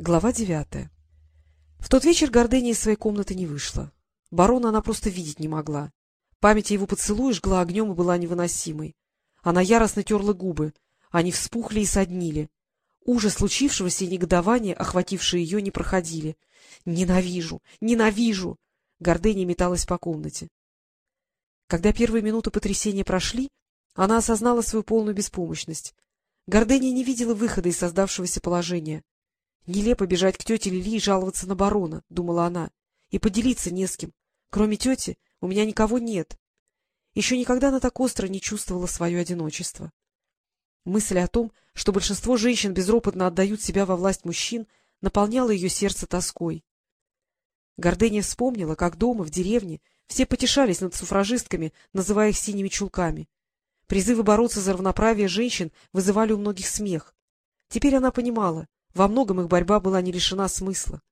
Глава девятая В тот вечер Гордыня из своей комнаты не вышла. Барона она просто видеть не могла. Память его поцелуе жгла огнем и была невыносимой. Она яростно терла губы. Они вспухли и соднили. Ужас случившегося и негодование, охватившие ее, не проходили. «Ненавижу! Ненавижу!» Гордыня металась по комнате. Когда первые минуты потрясения прошли, она осознала свою полную беспомощность. Гордыня не видела выхода из создавшегося положения. Нелепо бежать к тете Лили и жаловаться на барона, — думала она, — и поделиться не с кем. Кроме тети у меня никого нет. Еще никогда она так остро не чувствовала свое одиночество. Мысль о том, что большинство женщин безропотно отдают себя во власть мужчин, наполняла ее сердце тоской. Гордыня вспомнила, как дома, в деревне, все потешались над суфражистками, называя их синими чулками. Призывы бороться за равноправие женщин вызывали у многих смех. Теперь она понимала, во многом их борьба была не лишена смысла.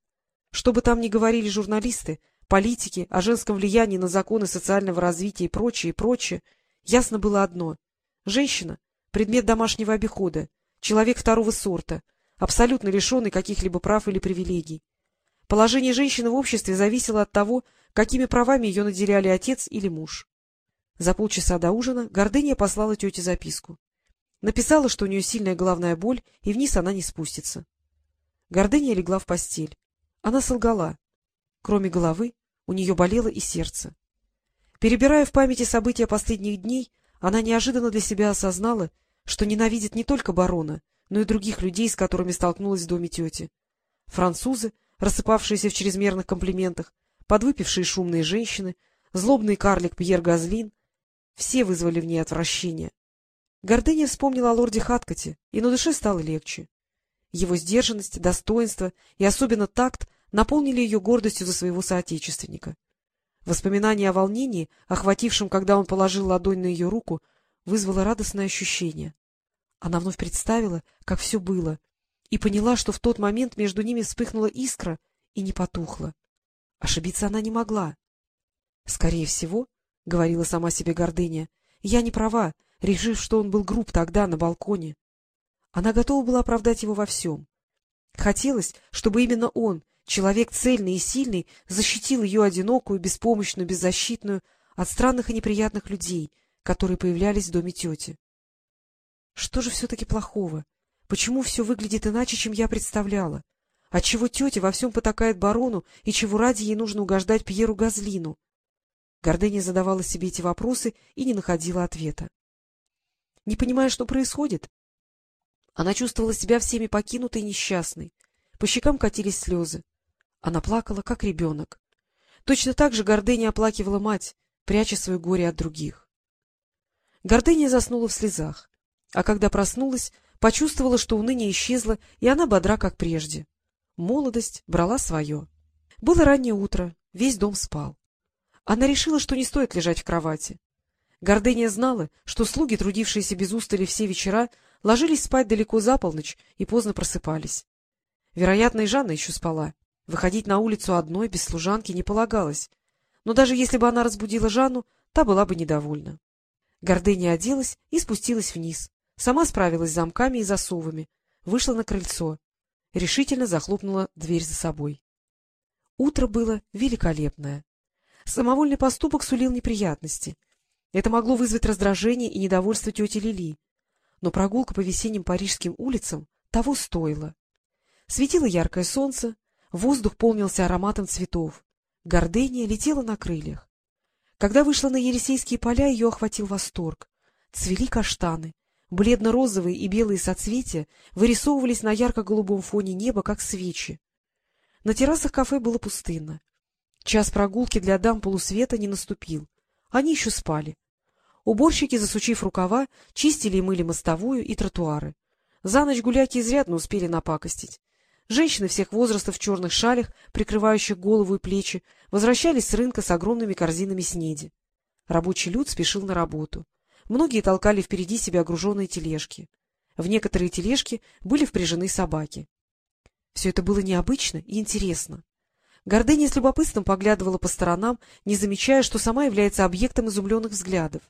Что бы там ни говорили журналисты, политики о женском влиянии на законы социального развития и прочее, и прочее, ясно было одно. Женщина — предмет домашнего обихода, человек второго сорта, абсолютно лишенный каких-либо прав или привилегий. Положение женщины в обществе зависело от того, какими правами ее наделяли отец или муж. За полчаса до ужина Гордыня послала тете записку. Написала, что у нее сильная головная боль, и вниз она не спустится. Гордыня легла в постель. Она солгала. Кроме головы, у нее болело и сердце. Перебирая в памяти события последних дней, она неожиданно для себя осознала, что ненавидит не только барона, но и других людей, с которыми столкнулась в доме тети. Французы, рассыпавшиеся в чрезмерных комплиментах, подвыпившие шумные женщины, злобный карлик Пьер Газлин — все вызвали в ней отвращение. Гордыня вспомнила о лорде Хаткоте, и на душе стало легче. Его сдержанность, достоинство и особенно такт наполнили ее гордостью за своего соотечественника. Воспоминание о волнении, охватившем, когда он положил ладонь на ее руку, вызвало радостное ощущение. Она вновь представила, как все было, и поняла, что в тот момент между ними вспыхнула искра и не потухла. Ошибиться она не могла. — Скорее всего, — говорила сама себе гордыня, — я не права, решив, что он был груб тогда на балконе. Она готова была оправдать его во всем. Хотелось, чтобы именно он, человек цельный и сильный, защитил ее одинокую, беспомощную, беззащитную от странных и неприятных людей, которые появлялись в доме тети. Что же все-таки плохого? Почему все выглядит иначе, чем я представляла? Отчего тетя во всем потакает барону, и чего ради ей нужно угождать Пьеру Газлину? Гордыня задавала себе эти вопросы и не находила ответа. Не понимая, что происходит, она чувствовала себя всеми покинутой и несчастной. По щекам катились слезы. Она плакала, как ребенок. Точно так же Гордыня оплакивала мать, пряча свое горе от других. Гордыня заснула в слезах, а когда проснулась, почувствовала, что уныние исчезло, и она бодра, как прежде. Молодость брала свое. Было раннее утро, весь дом спал. Она решила, что не стоит лежать в кровати. Гордыня знала, что слуги, трудившиеся без устали все вечера, ложились спать далеко за полночь и поздно просыпались. Вероятно, и Жанна еще спала. Выходить на улицу одной, без служанки, не полагалось. Но даже если бы она разбудила Жанну, та была бы недовольна. Гордыня оделась и спустилась вниз. Сама справилась с замками и засовами. Вышла на крыльцо. Решительно захлопнула дверь за собой. Утро было великолепное. Самовольный поступок сулил неприятности. Это могло вызвать раздражение и недовольство тети Лили но прогулка по весенним парижским улицам того стоила. Светило яркое солнце, воздух полнился ароматом цветов, гордыня летела на крыльях. Когда вышла на Елисейские поля, ее охватил восторг. Цвели каштаны, бледно-розовые и белые соцветия вырисовывались на ярко-голубом фоне неба, как свечи. На террасах кафе было пустынно. Час прогулки для дам полусвета не наступил. Они еще спали. Уборщики, засучив рукава, чистили и мыли мостовую и тротуары. За ночь гуляки изрядно успели напакостить. Женщины всех возрастов в черных шалях, прикрывающих голову и плечи, возвращались с рынка с огромными корзинами снеди. Рабочий люд спешил на работу. Многие толкали впереди себя огруженные тележки. В некоторые тележки были впряжены собаки. Все это было необычно и интересно. Гордыня с любопытством поглядывала по сторонам, не замечая, что сама является объектом изумленных взглядов.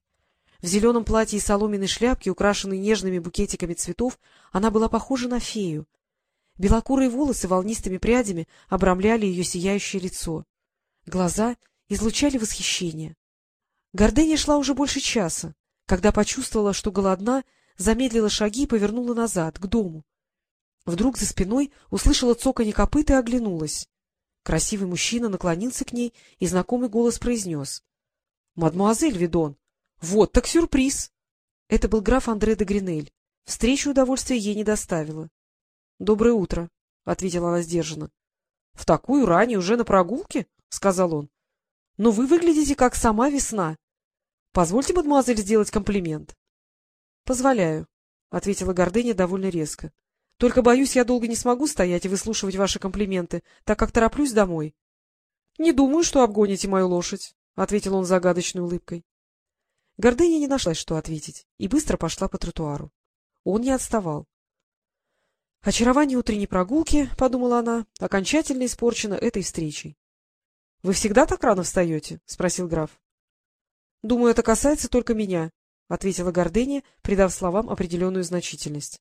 В зеленом платье и соломенной шляпке, украшенной нежными букетиками цветов, она была похожа на фею. Белокурые волосы волнистыми прядями обрамляли ее сияющее лицо. Глаза излучали восхищение. Гордыня шла уже больше часа, когда почувствовала, что голодна, замедлила шаги и повернула назад, к дому. Вдруг за спиной услышала цоканье копыт и оглянулась. Красивый мужчина наклонился к ней, и знакомый голос произнес. — Мадемуазель Видон, вот так сюрприз! Это был граф Андре де Гринель. Встречу удовольствия ей не доставила. — Доброе утро, — ответила она сдержанно. — В такую рань уже на прогулке? — сказал он. — Но вы выглядите как сама весна. Позвольте, мадемуазель, сделать комплимент. — Позволяю, — ответила Гордыня довольно резко. — Только, боюсь, я долго не смогу стоять и выслушивать ваши комплименты, так как тороплюсь домой. — Не думаю, что обгоните мою лошадь, — ответил он загадочной улыбкой. Гордыня не нашлась, что ответить, и быстро пошла по тротуару. Он не отставал. Очарование утренней прогулки, — подумала она, — окончательно испорчено этой встречей. — Вы всегда так рано встаете? — спросил граф. — Думаю, это касается только меня, — ответила Гордыня, придав словам определенную значительность.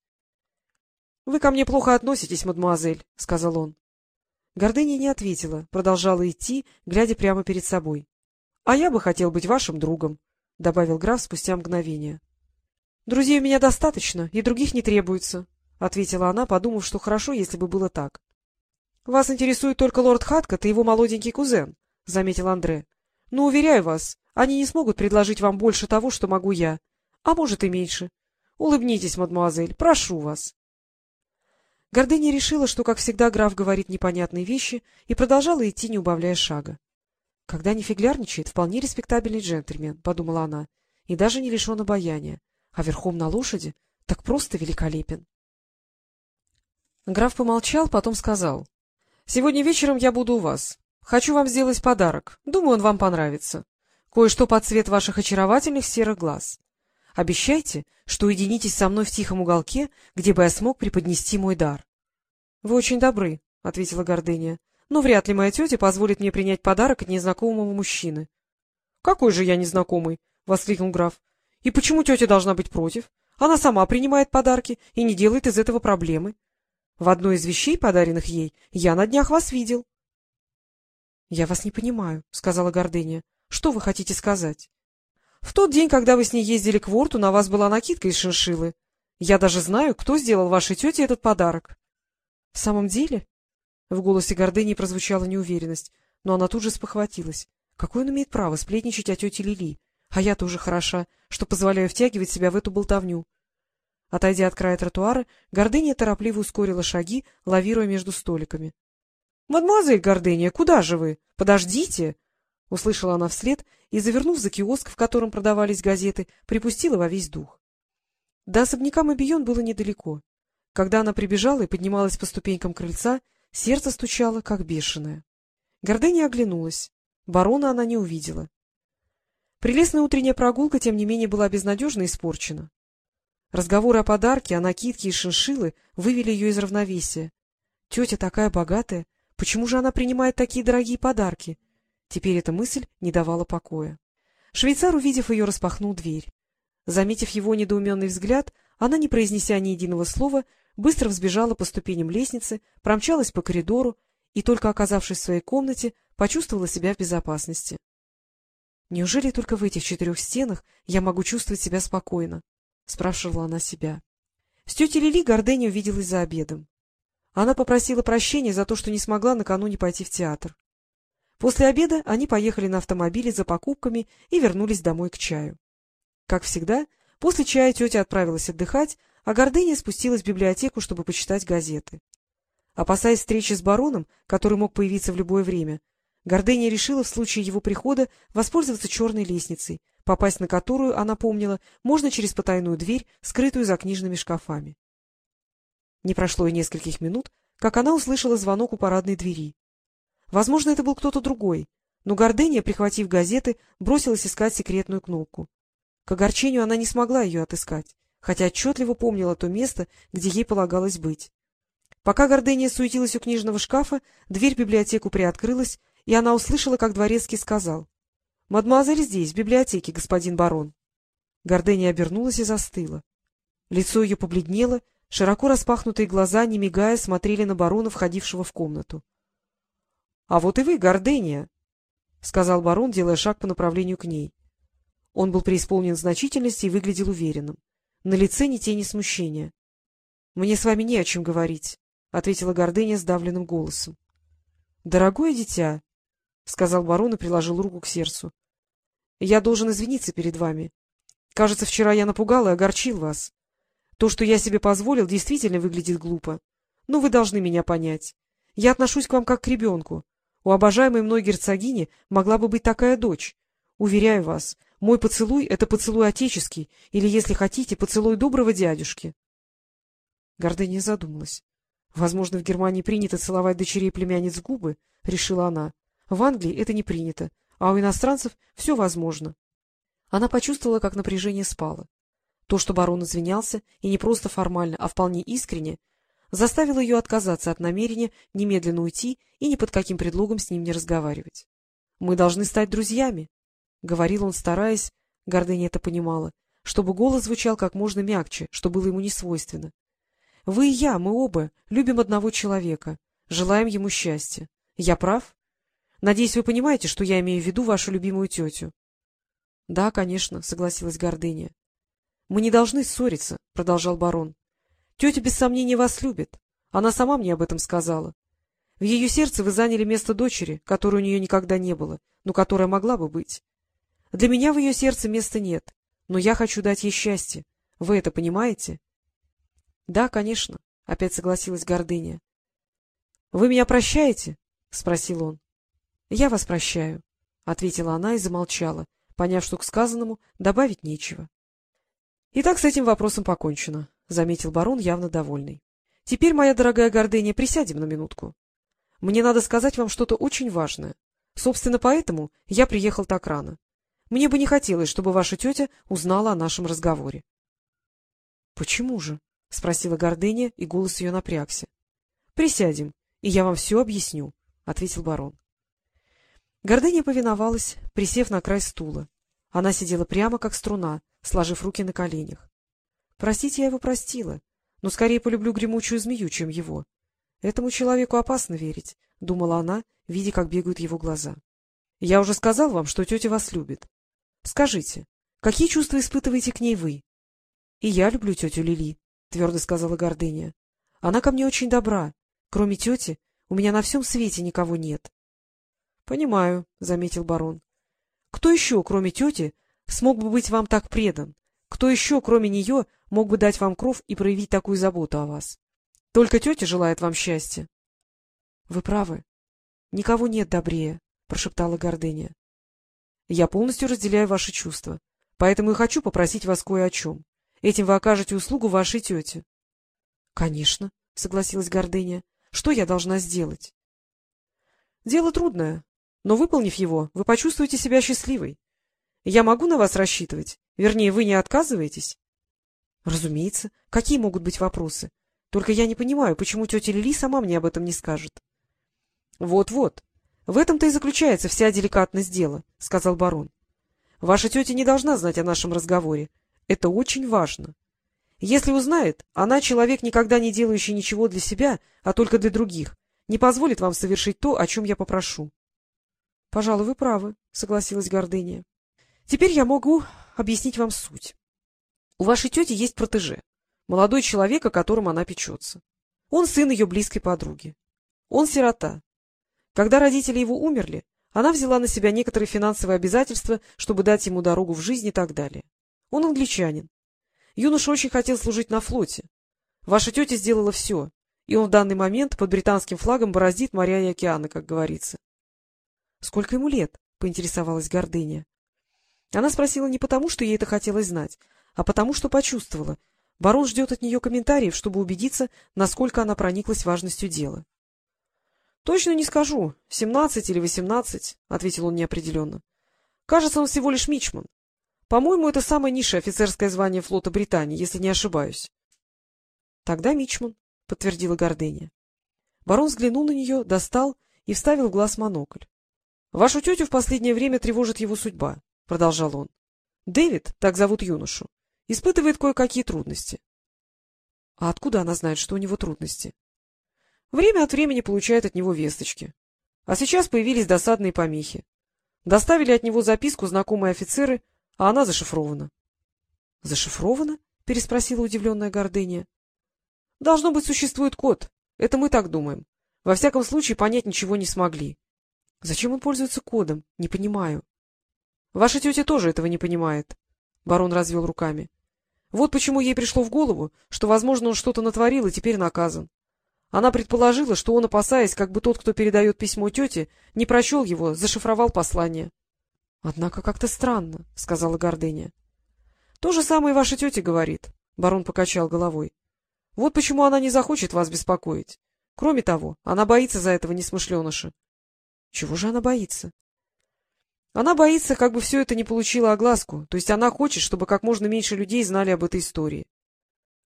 — Вы ко мне плохо относитесь, мадемуазель, — сказал он. Гордыня не ответила, продолжала идти, глядя прямо перед собой. — А я бы хотел быть вашим другом, — добавил граф спустя мгновение. — Друзей у меня достаточно, и других не требуется, — ответила она, подумав, что хорошо, если бы было так. — Вас интересует только лорд Хаткот и его молоденький кузен, — заметил Андре. — Но, уверяю вас, они не смогут предложить вам больше того, что могу я, а может и меньше. Улыбнитесь, мадемуазель, прошу вас. Гордыня решила, что, как всегда, граф говорит непонятные вещи, и продолжала идти, не убавляя шага. — Когда не фиглярничает, вполне респектабельный джентльмен, — подумала она, — и даже не лишен обаяния, а верхом на лошади так просто великолепен. Граф помолчал, потом сказал. — Сегодня вечером я буду у вас. Хочу вам сделать подарок. Думаю, он вам понравится. Кое-что под цвет ваших очаровательных серых глаз. Обещайте, что уединитесь со мной в тихом уголке, где бы я смог преподнести мой дар. — Вы очень добры, — ответила Гордыня но вряд ли моя тетя позволит мне принять подарок от незнакомого мужчины. — Какой же я незнакомый? — воскликнул граф. — И почему тетя должна быть против? Она сама принимает подарки и не делает из этого проблемы. В одной из вещей, подаренных ей, я на днях вас видел. — Я вас не понимаю, — сказала Гордыня. — Что вы хотите сказать? — В тот день, когда вы с ней ездили к Ворту, на вас была накидка из шиншилы. Я даже знаю, кто сделал вашей тете этот подарок. — В самом деле? В голосе гордыни прозвучала неуверенность, но она тут же спохватилась. Какой он имеет право сплетничать о тете Лили? А я тоже хороша, что позволяю втягивать себя в эту болтовню. Отойдя от края тротуара, Гордыня торопливо ускорила шаги, лавируя между столиками. — Мадемуазель Гордыня, куда же вы? Подождите! — услышала она вслед и, завернув за киоск, в котором продавались газеты, припустила во весь дух. До особняка Мобион было недалеко. Когда она прибежала и поднималась по ступенькам крыльца, Сердце стучало, как бешеное. Гордыня оглянулась. Барона она не увидела. Прелестная утренняя прогулка, тем не менее, была безнадежно испорчена. Разговоры о подарке, о накидке и шиншилы вывели ее из равновесия. Тетя такая богатая, почему же она принимает такие дорогие подарки? Теперь эта мысль не давала покоя. Швейцар, увидев ее, распахнул дверь. Заметив его недоуменный взгляд, она, не произнеся ни единого слова, быстро взбежала по ступеням лестницы, промчалась по коридору и, только оказавшись в своей комнате, почувствовала себя в безопасности. «Неужели только в этих четырех стенах я могу чувствовать себя спокойно?» — спрашивала она себя. С тетей Лили Горденя увиделась за обедом. Она попросила прощения за то, что не смогла накануне пойти в театр. После обеда они поехали на автомобиле за покупками и вернулись домой к чаю. Как всегда, после чая тетя отправилась отдыхать, а Гордыня спустилась в библиотеку, чтобы почитать газеты. Опасаясь встречи с бароном, который мог появиться в любое время, Гордыня решила в случае его прихода воспользоваться черной лестницей, попасть на которую, она помнила, можно через потайную дверь, скрытую за книжными шкафами. Не прошло и нескольких минут, как она услышала звонок у парадной двери. Возможно, это был кто-то другой, но Гордыня, прихватив газеты, бросилась искать секретную кнопку. К огорчению она не смогла ее отыскать хотя отчетливо помнила то место, где ей полагалось быть. Пока Гордения суетилась у книжного шкафа, дверь в библиотеку приоткрылась, и она услышала, как дворецкий сказал. — Мадемуазель здесь, в библиотеке, господин барон. Гордения обернулась и застыла. Лицо ее побледнело, Широко распахнутые глаза, не мигая, смотрели на барона, входившего в комнату. — А вот и вы, Гордения, — сказал барон, делая шаг по направлению к ней. Он был преисполнен значительности и выглядел уверенным. На лице ни тени смущения. — Мне с вами не о чем говорить, — ответила Гордыня сдавленным голосом. — Дорогое дитя, — сказал барон и приложил руку к сердцу, — я должен извиниться перед вами. Кажется, вчера я напугал и огорчил вас. То, что я себе позволил, действительно выглядит глупо. Но вы должны меня понять. Я отношусь к вам как к ребенку. У обожаемой мной герцогини могла бы быть такая дочь. Уверяю вас, мой поцелуй — это поцелуй отеческий, или, если хотите, поцелуй доброго дядюшки. Гордыня задумалась. Возможно, в Германии принято целовать дочерей племянниц губы, — решила она. В Англии это не принято, а у иностранцев все возможно. Она почувствовала, как напряжение спало. То, что барон извинялся, и не просто формально, а вполне искренне, заставило ее отказаться от намерения немедленно уйти и ни под каким предлогом с ним не разговаривать. — Мы должны стать друзьями, — говорил он, стараясь, Гордыня это понимала, чтобы голос звучал как можно мягче, что было ему не свойственно. — Вы и я, мы оба, любим одного человека, желаем ему счастья. Я прав? Надеюсь, вы понимаете, что я имею в виду вашу любимую тетю. — Да, конечно, — согласилась Гордыня. — Мы не должны ссориться, — продолжал барон. — Тетя без сомнения вас любит. Она сама мне об этом сказала. В ее сердце вы заняли место дочери, которой у нее никогда не было, но которая могла бы быть. Для меня в ее сердце места нет, но я хочу дать ей счастье. Вы это понимаете? — Да, конечно, — опять согласилась Гордыня. — Вы меня прощаете? — спросил он. — Я вас прощаю, — ответила она и замолчала, поняв, что к сказанному добавить нечего. — Итак, с этим вопросом покончено, — заметил барон, явно довольный. — Теперь, моя дорогая Гордыня, присядем на минутку. Мне надо сказать вам что-то очень важное. Собственно, поэтому я приехал так рано. Мне бы не хотелось, чтобы ваша тетя узнала о нашем разговоре. — Почему же? — спросила Гордыня, и голос ее напрягся. — Присядем, и я вам все объясню, — ответил барон. Гордыня повиновалась, присев на край стула. Она сидела прямо, как струна, сложив руки на коленях. Простить я его простила, но скорее полюблю гремучую змею, чем его. Этому человеку опасно верить, — думала она, видя, как бегают его глаза. — Я уже сказал вам, что тетя вас любит. Скажите, какие чувства испытываете к ней вы? — И я люблю тетю Лили, — твердо сказала Гордыня. — Она ко мне очень добра. Кроме тети, у меня на всем свете никого нет. — Понимаю, — заметил барон. — Кто еще, кроме тети, смог бы быть вам так предан? Кто еще, кроме нее, мог бы дать вам кров и проявить такую заботу о вас? Только тетя желает вам счастья. — Вы правы. Никого нет добрее, — прошептала Гордыня. — Я полностью разделяю ваши чувства, поэтому и хочу попросить вас кое о чем. Этим вы окажете услугу вашей тете. — Конечно, — согласилась Гордыня. — Что я должна сделать? — Дело трудное, но, выполнив его, вы почувствуете себя счастливой. Я могу на вас рассчитывать? Вернее, вы не отказываетесь? — Разумеется. Какие могут быть вопросы? Только я не понимаю, почему тетя Лили сама мне об этом не скажет. Вот — Вот-вот. В этом-то и заключается вся деликатность дела, — сказал барон. — Ваша тетя не должна знать о нашем разговоре. Это очень важно. Если узнает, она человек, никогда не делающий ничего для себя, а только для других, не позволит вам совершить то, о чем я попрошу. — Пожалуй, вы правы, — согласилась Гордыня. — Теперь я могу объяснить вам суть. У вашей тети есть протеже, молодой человек, о котором она печется. Он сын ее близкой подруги. Он сирота. Когда родители его умерли, она взяла на себя некоторые финансовые обязательства, чтобы дать ему дорогу в жизнь и так далее. Он англичанин. Юноша очень хотел служить на флоте. Ваша тетя сделала все, и он в данный момент под британским флагом бороздит моря и океаны, как говорится. — Сколько ему лет? — поинтересовалась Гордыня. Она спросила не потому, что ей это хотелось знать, а потому, что почувствовала. Барон ждет от нее комментариев, чтобы убедиться, насколько она прониклась важностью дела. — Точно не скажу, семнадцать или восемнадцать, — ответил он неопределенно. — Кажется, он всего лишь мичман. По-моему, это самое низшее офицерское звание флота Британии, если не ошибаюсь. — Тогда мичман, — подтвердила Гордыня. Барон взглянул на нее, достал и вставил в глаз монокль. — Вашу тетю в последнее время тревожит его судьба, — продолжал он. — Дэвид, так зовут юношу, испытывает кое-какие трудности. — А откуда она знает, что у него трудности? — Время от времени получает от него весточки. А сейчас появились досадные помехи. Доставили от него записку знакомые офицеры, а она зашифрована. — Зашифрована? — переспросила удивленная Гордыня. — Должно быть, существует код. Это мы так думаем. Во всяком случае, понять ничего не смогли. — Зачем он пользуется кодом? Не понимаю. — Ваша тетя тоже этого не понимает. Барон развел руками. Вот почему ей пришло в голову, что, возможно, он что-то натворил и теперь наказан. Она предположила, что он, опасаясь, как бы тот, кто передает письмо тете, не прочел его, зашифровал послание. — Однако как-то странно, — сказала Гордыня. — То же самое ваша тетя говорит, — барон покачал головой. — Вот почему она не захочет вас беспокоить. Кроме того, она боится за этого несмышленыша. — Чего же она боится? Она боится, как бы все это не получило огласку, то есть она хочет, чтобы как можно меньше людей знали об этой истории.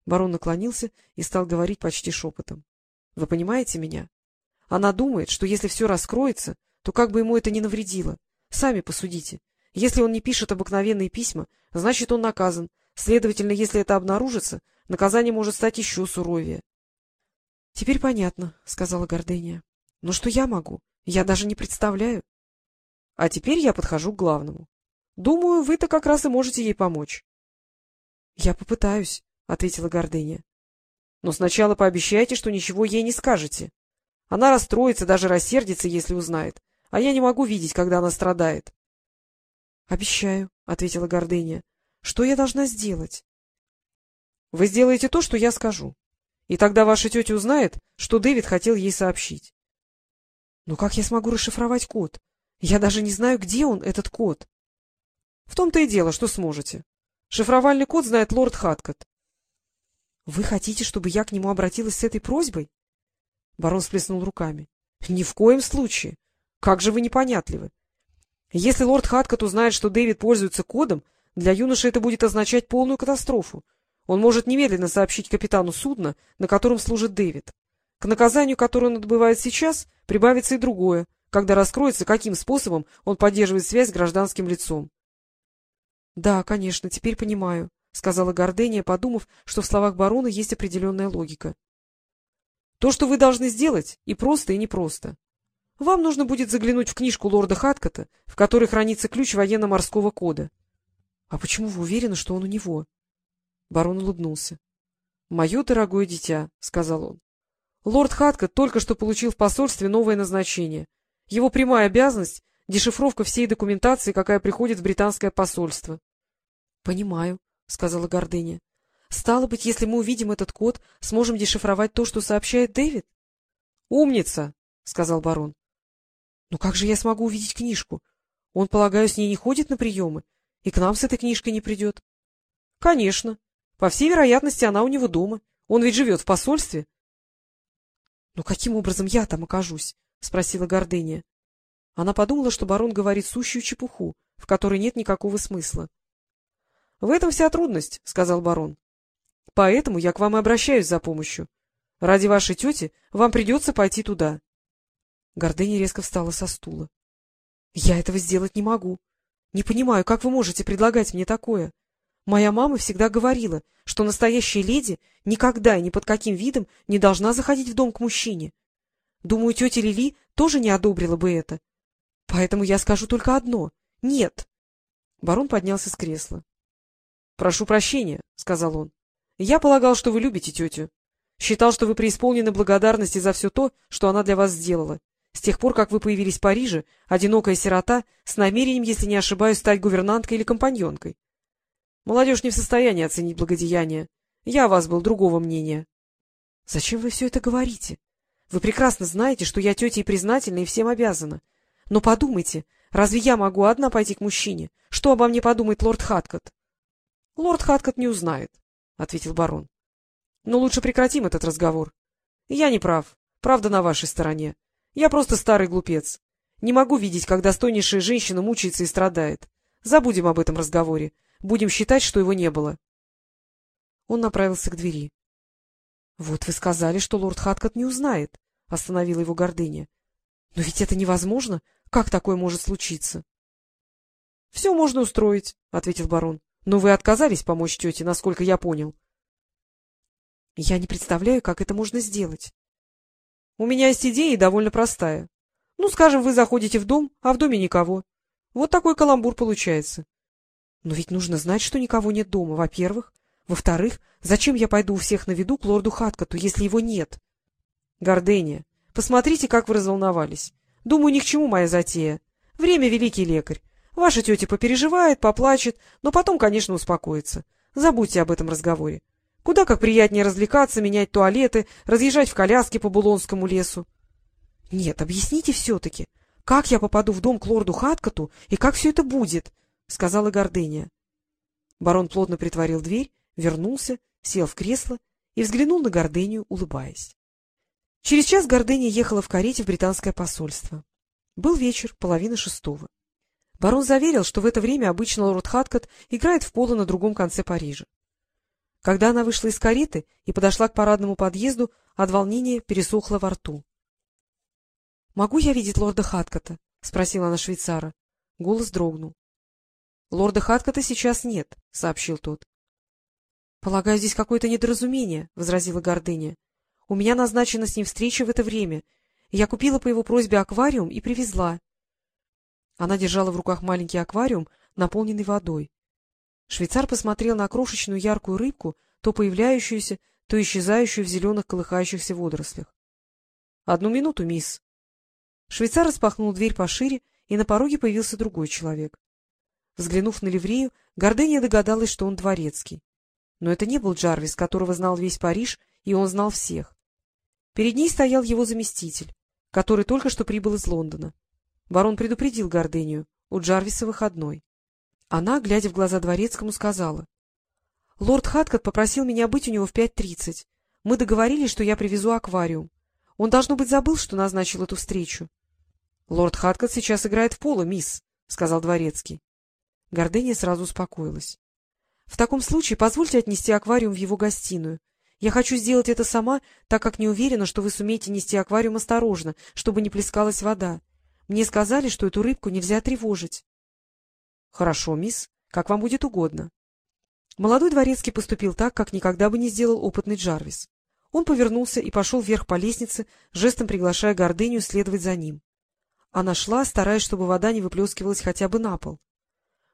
Барон наклонился и стал говорить почти шепотом. — Вы понимаете меня? Она думает, что если все раскроется, то как бы ему это не навредило. Сами посудите. Если он не пишет обыкновенные письма, значит, он наказан. Следовательно, если это обнаружится, наказание может стать еще суровее. — Теперь понятно, — сказала Гордыня. — Но что я могу? Я даже не представляю. А теперь я подхожу к главному. Думаю, вы-то как раз и можете ей помочь. — Я попытаюсь, — ответила Гордыня. — Но сначала пообещайте, что ничего ей не скажете. Она расстроится, даже рассердится, если узнает. А я не могу видеть, когда она страдает. — Обещаю, — ответила Гордыня. — Что я должна сделать? — Вы сделаете то, что я скажу. И тогда ваша тетя узнает, что Дэвид хотел ей сообщить. — Но как я смогу расшифровать код? Я даже не знаю, где он, этот код. — В том-то и дело, что сможете. Шифровальный код знает лорд Хаткот. — Вы хотите, чтобы я к нему обратилась с этой просьбой? Барон сплеснул руками. — Ни в коем случае. Как же вы непонятливы. Если лорд Хаткот узнает, что Дэвид пользуется кодом, для юноши это будет означать полную катастрофу. Он может немедленно сообщить капитану судна, на котором служит Дэвид. К наказанию, которое он отбывает сейчас, прибавится и другое когда раскроется, каким способом он поддерживает связь с гражданским лицом. — Да, конечно, теперь понимаю, — сказала Гордения, подумав, что в словах барона есть определенная логика. — То, что вы должны сделать, и просто, и непросто. Вам нужно будет заглянуть в книжку лорда Хаткота, в которой хранится ключ военно-морского кода. — А почему вы уверены, что он у него? Барон улыбнулся. — Мое дорогое дитя, — сказал он. — Лорд Хаткот только что получил в посольстве новое назначение — его прямая обязанность — дешифровка всей документации, какая приходит в британское посольство. — Понимаю, — сказала Гордыня. — Стало быть, если мы увидим этот код, сможем дешифровать то, что сообщает Дэвид? — Умница, — сказал барон. — Но как же я смогу увидеть книжку? Он, полагаю, с ней не ходит на приемы и к нам с этой книжкой не придет. — Конечно. По всей вероятности, она у него дома. Он ведь живет в посольстве. — Но каким образом я там окажусь? — спросила Гордыня. Она подумала, что барон говорит сущую чепуху, в которой нет никакого смысла. — В этом вся трудность, — сказал барон. — Поэтому я к вам и обращаюсь за помощью. Ради вашей тети вам придется пойти туда. Гордыня резко встала со стула. — Я этого сделать не могу. Не понимаю, как вы можете предлагать мне такое? Моя мама всегда говорила, что настоящая леди никогда и ни под каким видом не должна заходить в дом к мужчине. Думаю, тетя Лили тоже не одобрила бы это. Поэтому я скажу только одно — нет. Барон поднялся с кресла. — Прошу прощения, — сказал он. — Я полагал, что вы любите тетю. Считал, что вы преисполнены благодарности за все то, что она для вас сделала. С тех пор, как вы появились в Париже, одинокая сирота, с намерением, если не ошибаюсь, стать гувернанткой или компаньонкой. Молодежь не в состоянии оценить благодеяние. Я о вас был другого мнения. — Зачем вы все это говорите? Вы прекрасно знаете, что я тете и признательна, и всем обязана. Но подумайте, разве я могу одна пойти к мужчине? Что обо мне подумает лорд Хаткот? — Лорд Хаткот не узнает, — ответил барон. — Но лучше прекратим этот разговор. Я не прав. Правда на вашей стороне. Я просто старый глупец. Не могу видеть, как достойнейшая женщина мучается и страдает. Забудем об этом разговоре. Будем считать, что его не было. Он направился к двери. — Вот вы сказали, что лорд Хаткот не узнает, — остановила его гордыня. — Но ведь это невозможно. Как такое может случиться? — Все можно устроить, — ответил барон. — Но вы отказались помочь тете, насколько я понял. — Я не представляю, как это можно сделать. — У меня есть идея довольно простая. Ну, скажем, вы заходите в дом, а в доме никого. Вот такой каламбур получается. Но ведь нужно знать, что никого нет дома, во-первых. Во-вторых, зачем я пойду у всех на виду к лорду Хаткоту, если его нет? — Гордыня, посмотрите, как вы разволновались. Думаю, ни к чему моя затея. Время — великий лекарь. Ваша тетя попереживает, поплачет, но потом, конечно, успокоится. Забудьте об этом разговоре. Куда как приятнее развлекаться, менять туалеты, разъезжать в коляске по Булонскому лесу. — Нет, объясните все-таки, как я попаду в дом к лорду Хаткоту и как все это будет? — сказала Гордыня. Барон плотно притворил дверь, вернулся, сел в кресло и взглянул на Гордыню, улыбаясь. Через час Гордыня ехала в карете в британское посольство. Был вечер, половина шестого. Барон заверил, что в это время обычно лорд Хаткот играет в поло на другом конце Парижа. Когда она вышла из кареты и подошла к парадному подъезду, от волнения пересохла во рту. — Могу я видеть лорда Хаткота? — спросила она швейцара. Голос дрогнул. — Лорда Хаткота сейчас нет, — сообщил тот. — Полагаю, здесь какое-то недоразумение, — возразила Гордыня. — У меня назначена с ним встреча в это время. Я купила по его просьбе аквариум и привезла. Она держала в руках маленький аквариум, наполненный водой. Швейцар посмотрел на крошечную яркую рыбку, то появляющуюся, то исчезающую в зеленых колыхающихся водорослях. — Одну минуту, мисс. Швейцар распахнул дверь пошире, и на пороге появился другой человек. Взглянув на ливрею, Гордыня догадалась, что он дворецкий. Но это не был Джарвис, которого знал весь Париж, и он знал всех. Перед ней стоял его заместитель, который только что прибыл из Лондона. Барон предупредил Гордынию, у Джарвиса выходной. Она, глядя в глаза дворецкому, сказала. — Лорд Хаткот попросил меня быть у него в пять тридцать. Мы договорились, что я привезу аквариум. Он, должно быть, забыл, что назначил эту встречу. — Лорд Хаткот сейчас играет в поло, мисс, — сказал дворецкий. Гордыня сразу успокоилась. — В таком случае позвольте отнести аквариум в его гостиную. Я хочу сделать это сама, так как не уверена, что вы сумеете нести аквариум осторожно, чтобы не плескалась вода. Мне сказали, что эту рыбку нельзя тревожить. — Хорошо, мисс, как вам будет угодно. Молодой дворецкий поступил так, как никогда бы не сделал опытный Джарвис. Он повернулся и пошел вверх по лестнице, жестом приглашая гордыню следовать за ним. Она шла, стараясь, чтобы вода не выплескивалась хотя бы на пол.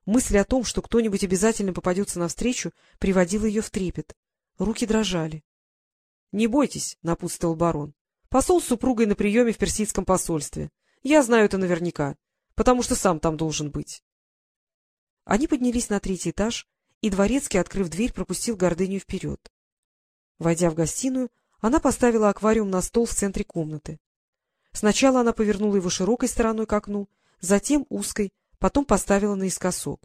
Мысль о том, что кто-нибудь обязательно попадется навстречу, приводила ее в трепет. Руки дрожали. — Не бойтесь, — напутствовал барон. — Посол с супругой на приеме в персидском посольстве. Я знаю это наверняка, потому что сам там должен быть. Они поднялись на третий этаж, и дворецкий, открыв дверь, пропустил гордыню вперед. Войдя в гостиную, она поставила аквариум на стол в центре комнаты. Сначала она повернула его широкой стороной к окну, затем узкой, потом поставила наискосок.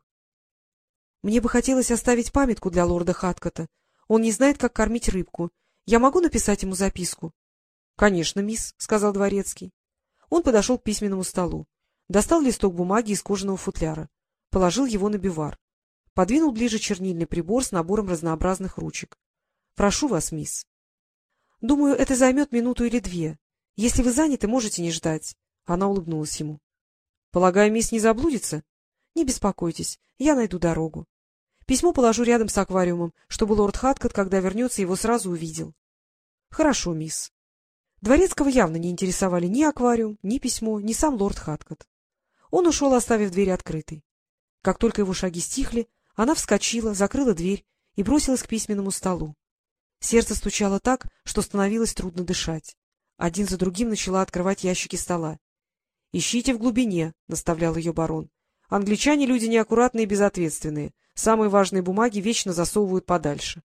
— Мне бы хотелось оставить памятку для лорда Хаткота. Он не знает, как кормить рыбку. Я могу написать ему записку? — Конечно, мисс, — сказал дворецкий. Он подошел к письменному столу, достал листок бумаги из кожаного футляра положил его на бивар. Подвинул ближе чернильный прибор с набором разнообразных ручек. — Прошу вас, мисс. — Думаю, это займет минуту или две. Если вы заняты, можете не ждать. Она улыбнулась ему. — Полагаю, мисс не заблудится? — Не беспокойтесь, я найду дорогу. Письмо положу рядом с аквариумом, чтобы лорд Хаткот, когда вернется, его сразу увидел. — Хорошо, мисс. Дворецкого явно не интересовали ни аквариум, ни письмо, ни сам лорд Хаткот. Он ушел, оставив дверь открытой. Как только его шаги стихли, она вскочила, закрыла дверь и бросилась к письменному столу. Сердце стучало так, что становилось трудно дышать. Один за другим начала открывать ящики стола. — Ищите в глубине, — наставлял ее барон. — Англичане люди неаккуратные и безответственные. Самые важные бумаги вечно засовывают подальше.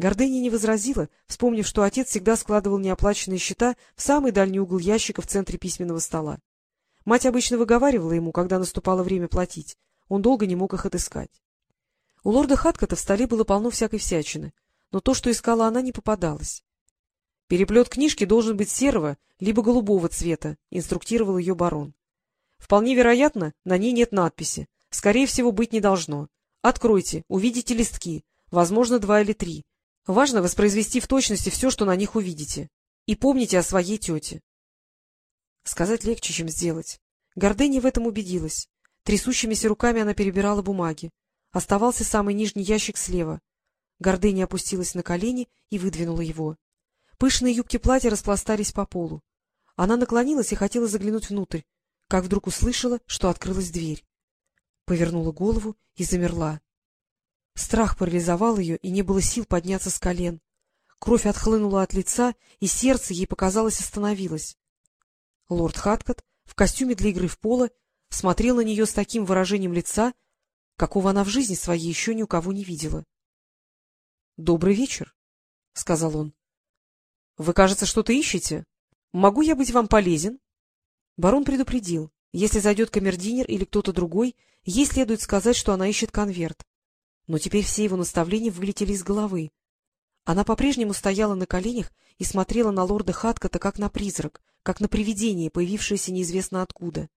Гордыня не возразила, вспомнив, что отец всегда складывал неоплаченные счета в самый дальний угол ящика в центре письменного стола. Мать обычно выговаривала ему, когда наступало время платить. Он долго не мог их отыскать. У лорда Хаткота в столе было полно всякой всячины, но то, что искала она, не попадалось. — Переплет книжки должен быть серого, либо голубого цвета, — инструктировал ее барон. — Вполне вероятно, на ней нет надписи. Скорее всего, быть не должно. Откройте, увидите листки, возможно, два или три. Важно воспроизвести в точности все, что на них увидите. И помните о своей тете. Сказать легче, чем сделать. Гордыня в этом убедилась. Трясущимися руками она перебирала бумаги. Оставался самый нижний ящик слева. Гордыня опустилась на колени и выдвинула его. Пышные юбки платья распластались по полу. Она наклонилась и хотела заглянуть внутрь, как вдруг услышала, что открылась дверь. Повернула голову и замерла. Страх парализовал ее, и не было сил подняться с колен. Кровь отхлынула от лица, и сердце ей, показалось, остановилось. Лорд Хаткот в костюме для игры в поло смотрел на нее с таким выражением лица, какого она в жизни своей еще ни у кого не видела. — Добрый вечер, — сказал он. — Вы, кажется, что-то ищете? Могу я быть вам полезен? Барон предупредил. Если зайдет камердинер или кто-то другой, ей следует сказать, что она ищет конверт. Но теперь все его наставления вылетели из головы. Она по-прежнему стояла на коленях и смотрела на лорда Хаткота как на призрак, как на привидение, появившееся неизвестно откуда.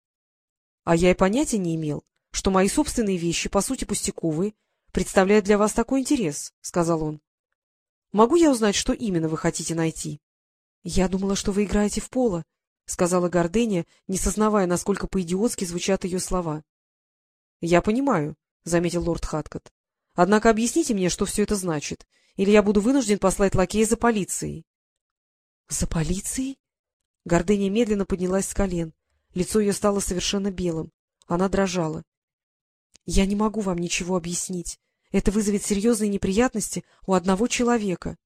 — А я и понятия не имел, что мои собственные вещи, по сути пустяковые, представляют для вас такой интерес, — сказал он. — Могу я узнать, что именно вы хотите найти? — Я думала, что вы играете в поло, — сказала Гордения, не сознавая, насколько по-идиотски звучат ее слова. — Я понимаю, — заметил лорд Хаткот. — Однако объясните мне, что все это значит, или я буду вынужден послать лакея за полицией. — За полицией? Гордыня медленно поднялась с колен. Лицо ее стало совершенно белым. Она дрожала. — Я не могу вам ничего объяснить. Это вызовет серьезные неприятности у одного человека.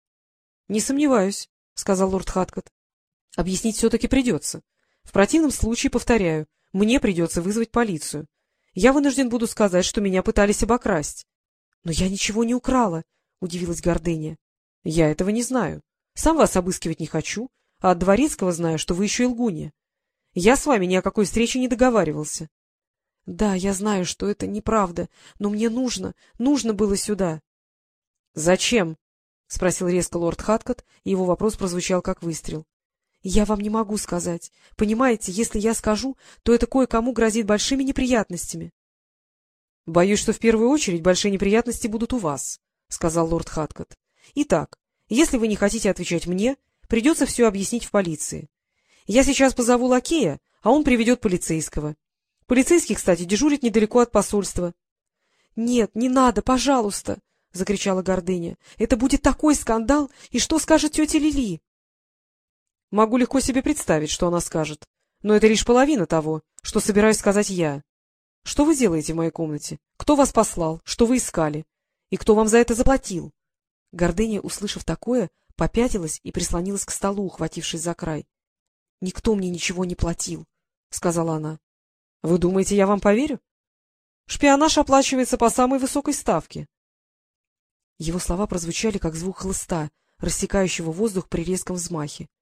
— Не сомневаюсь, — сказал лорд Хаткот. — Объяснить все-таки придется. В противном случае, повторяю, мне придется вызвать полицию. Я вынужден буду сказать, что меня пытались обокрасть. — Но я ничего не украла, — удивилась Гордыня. — Я этого не знаю. Сам вас обыскивать не хочу, а от Дворецкого знаю, что вы еще и лгунья. Я с вами ни о какой встрече не договаривался. — Да, я знаю, что это неправда, но мне нужно, нужно было сюда. — Зачем? — спросил резко лорд Хаткот, и его вопрос прозвучал как выстрел. — Я вам не могу сказать. Понимаете, если я скажу, то это кое-кому грозит большими неприятностями. — Боюсь, что в первую очередь большие неприятности будут у вас, — сказал лорд Хаткот. — Итак, если вы не хотите отвечать мне, придется все объяснить в полиции. Я сейчас позову лакея, а он приведет полицейского. Полицейский, кстати, дежурит недалеко от посольства. — Нет, не надо, пожалуйста! — закричала Гордыня. — Это будет такой скандал! И что скажет тетя Лили? — Могу легко себе представить, что она скажет. Но это лишь половина того, что собираюсь сказать я. Что вы делаете в моей комнате? Кто вас послал? Что вы искали? И кто вам за это заплатил? Гордыня, услышав такое, попятилась и прислонилась к столу, ухватившись за край. — Никто мне ничего не платил, — сказала она. — Вы думаете, я вам поверю? Шпионаж оплачивается по самой высокой ставке. Его слова прозвучали, как звук хлыста, рассекающего воздух при резком взмахе. —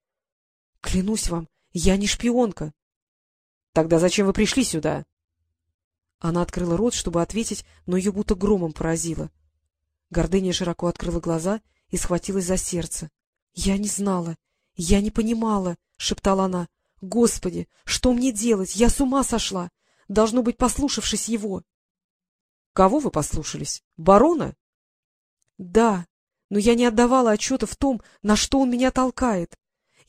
Клянусь вам, я не шпионка. — Тогда зачем вы пришли сюда? Она открыла рот, чтобы ответить, но ее будто громом поразило. Гордыня широко открыла глаза и схватилась за сердце. — Я не знала, я не понимала, — шептала она. — Господи, что мне делать? Я с ума сошла! Должно быть, послушавшись его. — Кого вы послушались? Барона? — Да, но я не отдавала отчета в том, на что он меня толкает.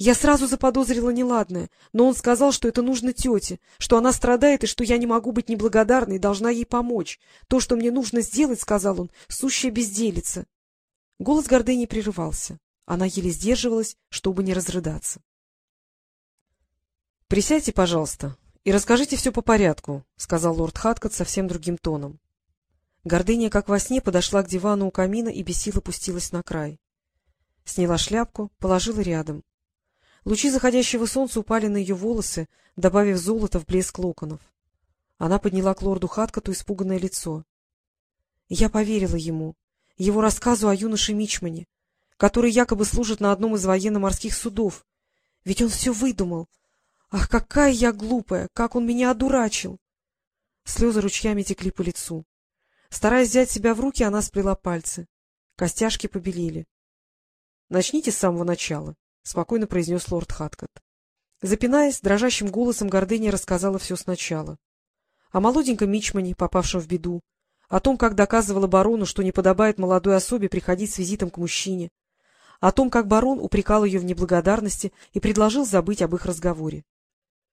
Я сразу заподозрила неладное, но он сказал, что это нужно тете, что она страдает и что я не могу быть неблагодарной и должна ей помочь. То, что мне нужно сделать, — сказал он, — сущая безделица. Голос гордыни прерывался. Она еле сдерживалась, чтобы не разрыдаться. — Присядьте, пожалуйста, и расскажите все по порядку, — сказал лорд Хаткот совсем другим тоном. Гордыня, как во сне, подошла к дивану у камина и без сил опустилась на край. Сняла шляпку, положила рядом. Лучи заходящего солнца упали на ее волосы, добавив золото в блеск локонов. Она подняла к лорду Хаткоту испуганное лицо. Я поверила ему, его рассказу о юноше Мичмане, который якобы служит на одном из военно-морских судов. Ведь он все выдумал. Ах, какая я глупая! Как он меня одурачил! Слезы ручьями текли по лицу. Стараясь взять себя в руки, она сплела пальцы. Костяшки побелели. — Начните с самого начала, — спокойно произнес лорд Хаткот. Запинаясь, дрожащим голосом гордыня рассказала все сначала. О молоденьком Мичмане, попавшем в беду, о том, как доказывала барону, что не подобает молодой особе приходить с визитом к мужчине, о том, как барон упрекал ее в неблагодарности и предложил забыть об их разговоре.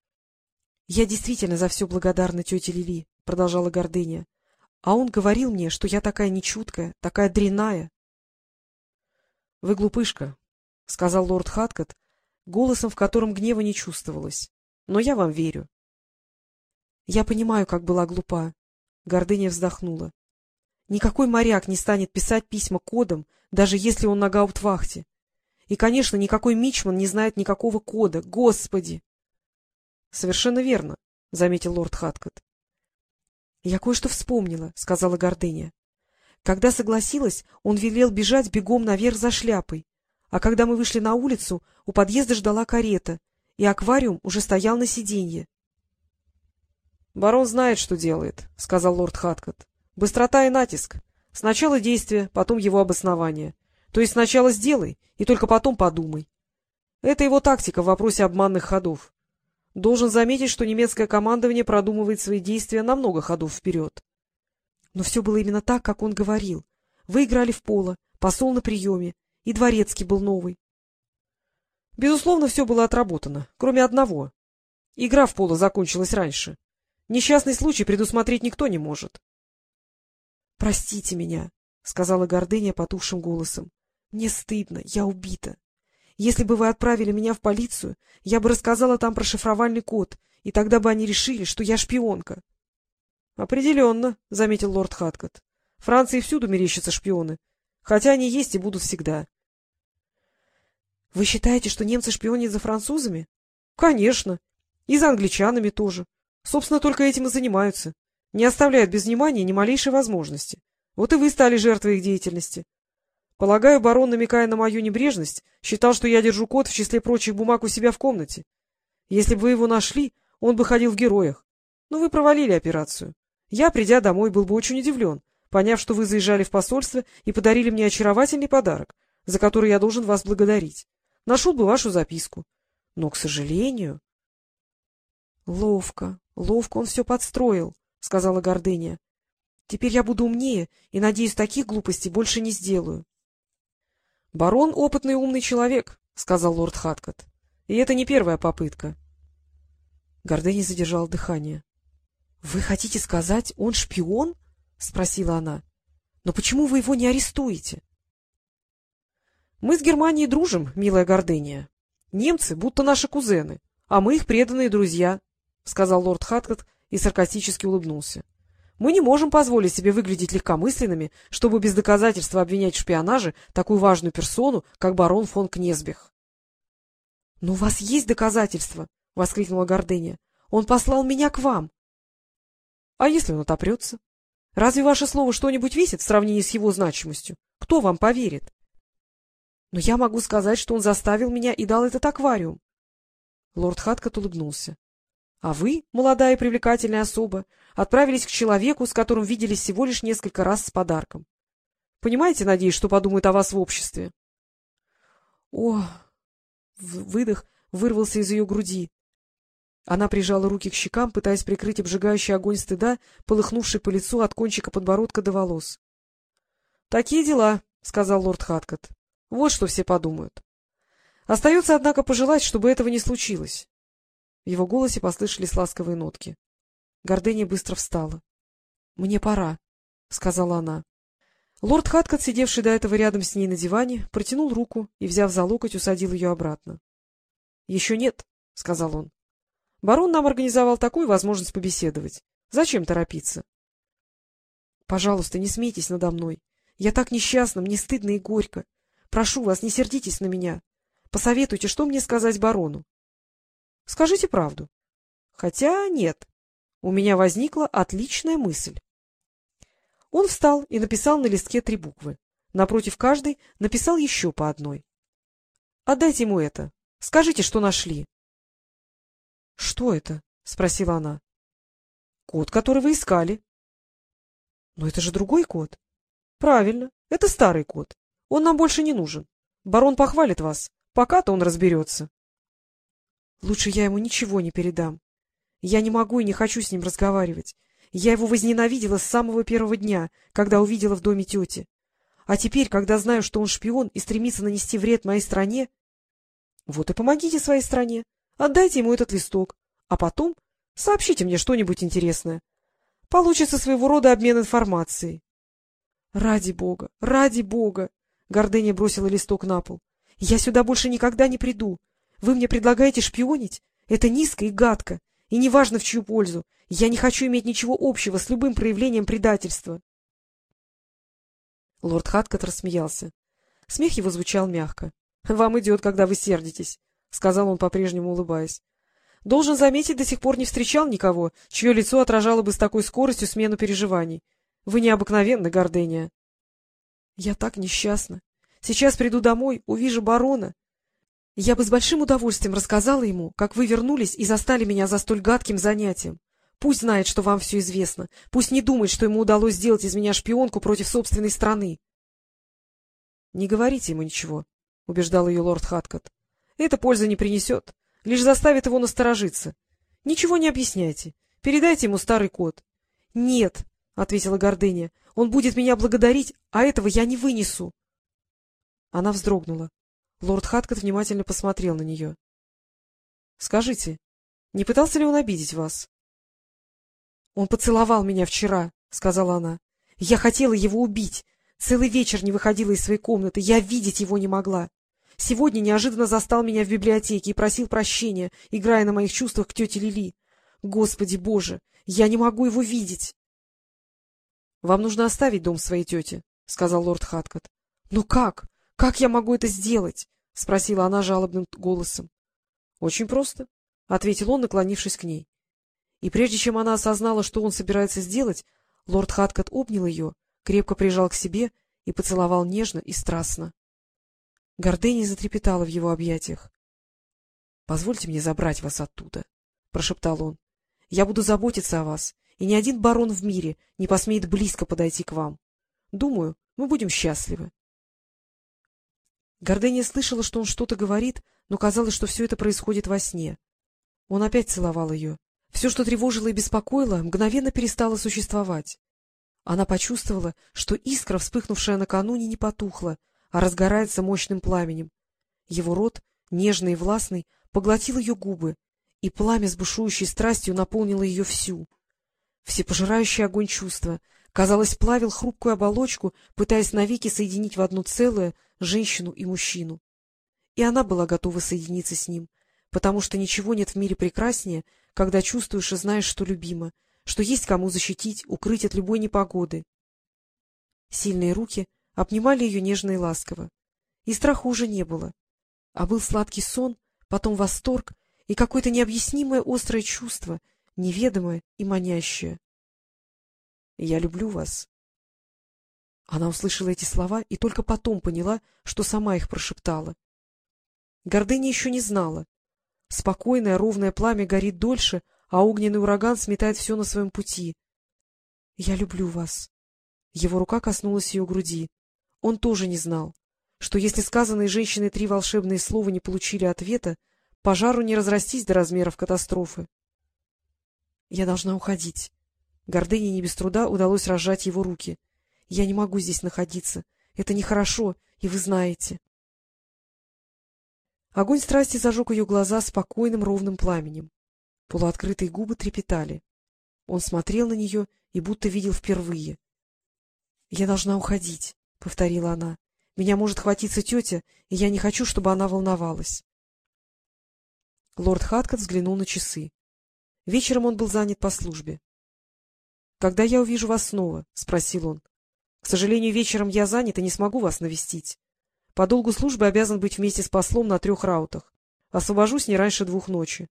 — Я действительно за все благодарна тете Лили, — продолжала гордыня. А он говорил мне, что я такая нечуткая, такая дряная. — Вы глупышка, — сказал лорд Хаткот, голосом, в котором гнева не чувствовалось. — Но я вам верю. — Я понимаю, как была глупа. Гордыня вздохнула. Никакой моряк не станет писать письма кодом, даже если он на гауптвахте. И, конечно, никакой мичман не знает никакого кода. Господи! — Совершенно верно, — заметил лорд Хаткот. — Я кое-что вспомнила, — сказала Гордыня. Когда согласилась, он велел бежать бегом наверх за шляпой. А когда мы вышли на улицу, у подъезда ждала карета, и аквариум уже стоял на сиденье. — Барон знает, что делает, — сказал лорд Хаткот. — Быстрота и натиск. Сначала действие, потом его обоснование. То есть сначала сделай, и только потом подумай. Это его тактика в вопросе обманных ходов. Должен заметить, что немецкое командование продумывает свои действия на много ходов вперед. Но все было именно так, как он говорил. Вы играли в поло, посол на приеме, и дворецкий был новый. Безусловно, все было отработано, кроме одного. Игра в поло закончилась раньше. Несчастный случай предусмотреть никто не может. — Простите меня, — сказала Гордыня потухшим голосом. — Мне стыдно, я убита. Если бы вы отправили меня в полицию, я бы рассказала там про шифровальный код, и тогда бы они решили, что я шпионка. — Определенно, — заметил лорд Хаткот. — Франции всюду мерещатся шпионы, хотя они есть и будут всегда. — Вы считаете, что немцы шпионят за французами? — Конечно. И за англичанами тоже. Собственно, только этим и занимаются. Не оставляют без внимания ни малейшей возможности. Вот и вы стали жертвой их деятельности. Полагаю, барон, намекая на мою небрежность, считал, что я держу код в числе прочих бумаг у себя в комнате. Если бы вы его нашли, он бы ходил в героях. Но вы провалили операцию. Я, придя домой, был бы очень удивлен, поняв, что вы заезжали в посольство и подарили мне очаровательный подарок, за который я должен вас благодарить. Нашел бы вашу записку. Но, к сожалению... — Ловко, ловко он все подстроил, — сказала Гордыня. — Теперь я буду умнее и, надеюсь, таких глупостей больше не сделаю. — Барон — опытный умный человек, — сказал лорд Хаткот. — И это не первая попытка. Гордыня задержала дыхание. — Вы хотите сказать, он шпион? — спросила она. — Но почему вы его не арестуете? — Мы с Германией дружим, милая Гордыня. Немцы будто наши кузены, а мы их преданные друзья, — сказал лорд Хаткот и саркастически улыбнулся. Мы не можем позволить себе выглядеть легкомысленными, чтобы без доказательства обвинять в шпионаже такую важную персону, как барон фон Кнезбих. — Но у вас есть доказательства? — воскликнула Гордыня. — Он послал меня к вам. — А если он отопрется? Разве ваше слово что-нибудь весит в сравнении с его значимостью? Кто вам поверит? — Но я могу сказать, что он заставил меня и дал этот аквариум. Лорд Хаткот улыбнулся. А вы, молодая и привлекательная особа, отправились к человеку, с которым виделись всего лишь несколько раз с подарком. Понимаете, надеюсь, что подумают о вас в обществе? О! Выдох вырвался из ее груди. Она прижала руки к щекам, пытаясь прикрыть обжигающий огонь стыда, полыхнувший по лицу от кончика подбородка до волос. — Такие дела, — сказал лорд Хаткот. — Вот что все подумают. Остается, однако, пожелать, чтобы этого не случилось. В его голосе послышались ласковые нотки. Гордыня быстро встала. — Мне пора, — сказала она. Лорд Хаткот, сидевший до этого рядом с ней на диване, протянул руку и, взяв за локоть, усадил ее обратно. — Еще нет, — сказал он. — Барон нам организовал такую возможность побеседовать. Зачем торопиться? — Пожалуйста, не смейтесь надо мной. Я так несчастна, мне стыдно и горько. Прошу вас, не сердитесь на меня. Посоветуйте, что мне сказать барону. Скажите правду. Хотя нет. У меня возникла отличная мысль. Он встал и написал на листке три буквы. Напротив каждой написал еще по одной. — Отдайте ему это. Скажите, что нашли. — Что это? — спросила она. — Код, который вы искали. — Но это же другой код. — Правильно. Это старый код. Он нам больше не нужен. Барон похвалит вас. Пока-то он разберется. Лучше я ему ничего не передам. Я не могу и не хочу с ним разговаривать. Я его возненавидела с самого первого дня, когда увидела в доме тети. А теперь, когда знаю, что он шпион и стремится нанести вред моей стране... Вот и помогите своей стране. Отдайте ему этот листок. А потом сообщите мне что-нибудь интересное. Получится своего рода обмен информацией. — Ради бога, ради бога! — Гордыня бросила листок на пол. — Я сюда больше никогда не приду. Вы мне предлагаете шпионить? Это низко и гадко, и неважно в чью пользу. Я не хочу иметь ничего общего с любым проявлением предательства. Лорд Хаткот рассмеялся. Смех его звучал мягко. — Вам идет, когда вы сердитесь, — сказал он, по-прежнему улыбаясь. — Должен заметить, до сих пор не встречал никого, чье лицо отражало бы с такой скоростью смену переживаний. Вы необыкновенны, Гордения. — Я так несчастна. Сейчас приду домой, увижу барона. Я бы с большим удовольствием рассказала ему, как вы вернулись и застали меня за столь гадким занятием. Пусть знает, что вам все известно. Пусть не думает, что ему удалось сделать из меня шпионку против собственной страны. — Не говорите ему ничего, — убеждал ее лорд Хаткот. — Это пользы не принесет, лишь заставит его насторожиться. Ничего не объясняйте. Передайте ему старый код. — Нет, — ответила Гордыня, — он будет меня благодарить, а этого я не вынесу. Она вздрогнула. Лорд Хаткот внимательно посмотрел на нее. — Скажите, не пытался ли он обидеть вас? — Он поцеловал меня вчера, — сказала она. — Я хотела его убить. Целый вечер не выходила из своей комнаты. Я видеть его не могла. Сегодня неожиданно застал меня в библиотеке и просил прощения, играя на моих чувствах к тете Лили. Господи боже, я не могу его видеть. — Вам нужно оставить дом своей тети, — сказал лорд Хаткот. — Ну как? Как я могу это сделать? — спросила она жалобным голосом. — Очень просто, — ответил он, наклонившись к ней. И прежде чем она осознала, что он собирается сделать, лорд Хаткот обнял ее, крепко прижал к себе и поцеловал нежно и страстно. Гордыня затрепетала в его объятиях. — Позвольте мне забрать вас оттуда, — прошептал он. — Я буду заботиться о вас, и ни один барон в мире не посмеет близко подойти к вам. Думаю, мы будем счастливы. Гордыня слышала, что он что-то говорит, но казалось, что все это происходит во сне. Он опять целовал ее. Все, что тревожило и беспокоило, мгновенно перестало существовать. Она почувствовала, что искра, вспыхнувшая накануне, не потухла, а разгорается мощным пламенем. Его рот, нежный и властный, поглотил ее губы, и пламя с бушующей страстью наполнило ее всю. Всепожирающий огонь чувства, казалось, плавил хрупкую оболочку, пытаясь навеки соединить в одно целое женщину и мужчину. И она была готова соединиться с ним, потому что ничего нет в мире прекраснее, когда чувствуешь и знаешь, что любимо, что есть кому защитить, укрыть от любой непогоды. Сильные руки обнимали ее нежно и ласково. И страха уже не было. А был сладкий сон, потом восторг и какое-то необъяснимое острое чувство, неведомое и манящее. — Я люблю вас. Она услышала эти слова и только потом поняла, что сама их прошептала. Гордыня еще не знала, Спокойное ровное пламя горит дольше, а огненный ураган сметает все на своем пути. — Я люблю вас. Его рука коснулась ее груди. Он тоже не знал, что если сказанные женщиной три волшебные слова не получили ответа, пожару не разрастись до размеров катастрофы. — Я должна уходить. Гордыне не без труда удалось разжать его руки. — Я не могу здесь находиться. Это нехорошо, и вы знаете. Огонь страсти зажег ее глаза спокойным ровным пламенем. Полуоткрытые губы трепетали. Он смотрел на нее и будто видел впервые. — Я должна уходить, — повторила она. — Меня может хватиться тетя, и я не хочу, чтобы она волновалась. Лорд Хаткот взглянул на часы. Вечером он был занят по службе. — Когда я увижу вас снова? — спросил он. — К сожалению, вечером я занят и не смогу вас навестить. По долгу службы обязан быть вместе с послом на трех раутах. Освобожусь не раньше двух ночи.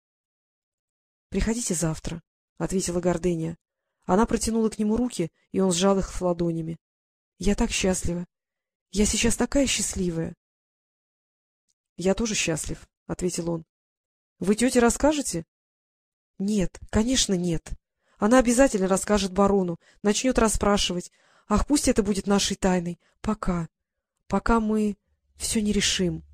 — Приходите завтра, — ответила Гордыня. Она протянула к нему руки, и он сжал их ладонями. — Я так счастлива. Я сейчас такая счастливая. — Я тоже счастлив, — ответил он. — Вы тете расскажете? — Нет, конечно, нет. Она обязательно расскажет барону, начнет расспрашивать. Ах, пусть это будет нашей тайной. Пока. Пока мы... Все не решим.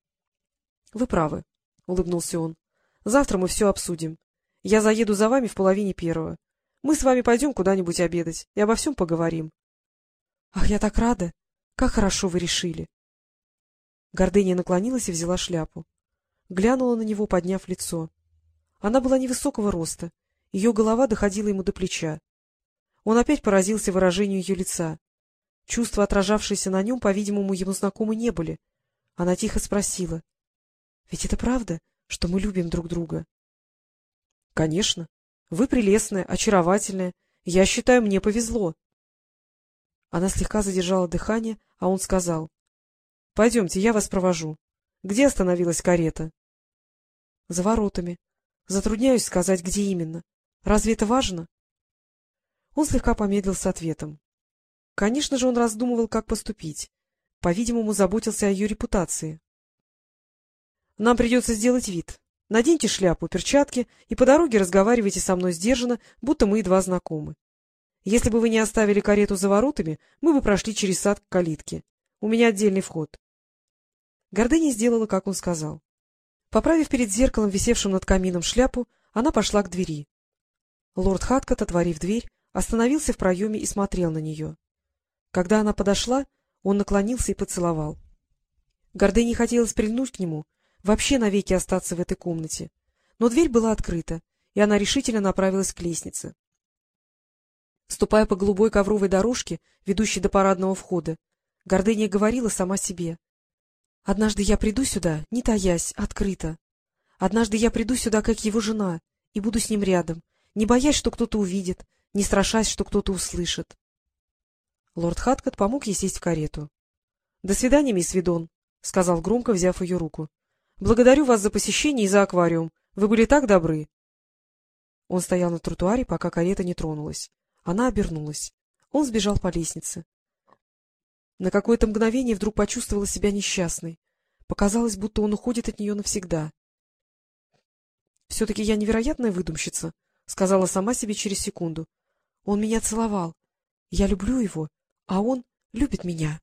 — Вы правы, — улыбнулся он. — Завтра мы все обсудим. Я заеду за вами в половине первого. Мы с вами пойдем куда-нибудь обедать и обо всем поговорим. — Ах, я так рада! Как хорошо вы решили! Гордыня наклонилась и взяла шляпу. Глянула на него, подняв лицо. Она была невысокого роста, ее голова доходила ему до плеча. Он опять поразился выражению ее лица. Чувства, отражавшиеся на нем, по-видимому, ему знакомы не были. Она тихо спросила. — Ведь это правда, что мы любим друг друга? — Конечно. Вы прелестная, очаровательная. Я считаю, мне повезло. Она слегка задержала дыхание, а он сказал. — Пойдемте, я вас провожу. Где остановилась карета? — За воротами. Затрудняюсь сказать, где именно. Разве это важно? Он слегка помедлил с ответом. Конечно же, он раздумывал, как поступить. По-видимому, заботился о ее репутации. — Нам придется сделать вид. Наденьте шляпу, перчатки и по дороге разговаривайте со мной сдержанно, будто мы едва знакомы. Если бы вы не оставили карету за воротами, мы бы прошли через сад к калитке. У меня отдельный вход. Гордыня сделала, как он сказал. Поправив перед зеркалом, висевшим над камином, шляпу, она пошла к двери. Лорд Хаткот, отворив дверь, остановился в проеме и смотрел на нее. Когда она подошла, он наклонился и поцеловал. Гордыне хотелось прильнуть к нему, вообще навеки остаться в этой комнате, но дверь была открыта, и она решительно направилась к лестнице. Ступая по голубой ковровой дорожке, ведущей до парадного входа, Гордыня говорила сама себе. — Однажды я приду сюда, не таясь, открыто. Однажды я приду сюда, как его жена, и буду с ним рядом, не боясь, что кто-то увидит, не страшась, что кто-то услышит. Лорд Хаткот помог ей сесть в карету. — До свидания, мисс Видон, — сказал громко, взяв ее руку. — Благодарю вас за посещение и за аквариум. Вы были так добры. Он стоял на тротуаре, пока карета не тронулась. Она обернулась. Он сбежал по лестнице. На какое-то мгновение вдруг почувствовала себя несчастной. Показалось, будто он уходит от нее навсегда. — Все-таки я невероятная выдумщица, — сказала сама себе через секунду. Он меня целовал. Я люблю его, а он любит меня.